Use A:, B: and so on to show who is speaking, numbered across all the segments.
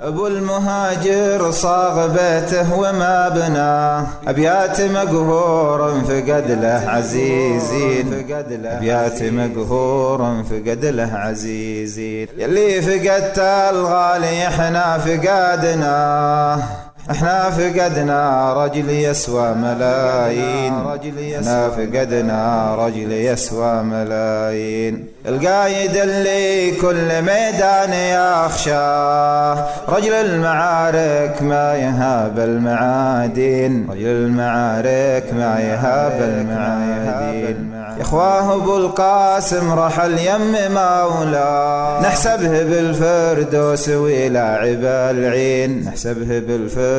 A: أبو المهاجر صاغ بيته وما بناه أبيات مقهور فقد له عزيزين. أبيات مقهور فقد له عزيزين. يلي فقدت الغالي إحنا فقدناه إحنا فقدنا رجل يسوى ملايين. إحنا فقدنا رجل يسوى ملايين. القايد اللي كل ميدان يخشاه رجل المعارك ما يهاب المعادين. رجل المعارك ما يهاب المعادين. يا إخواه أبو القاسم رحل يم مولاه نحسبه بالفردوس ولاعب العين. نحسبه بالفردوس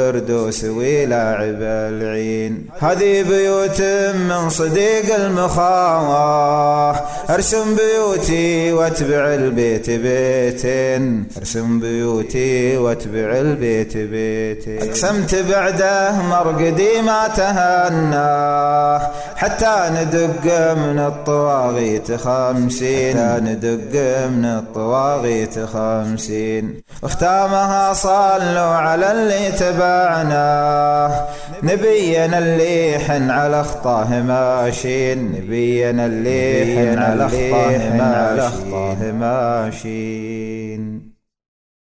A: ولاعب العين. هذه بيوت من صديق المخاواه أرسم بيوتي واتبع البيت بيتين. أرسم بيوتي واتبع البيت بيتين. أقسمت بعده مرقدي ما تهناه حتى ندق من الطواغيت خمسين حتى ندق من الطواغيت خمسين. واختامها صلوا على اللي تبعناه نبينا اللي حن على أخطاه ماشين. نبينا اللي حن على أخطاه ماشين.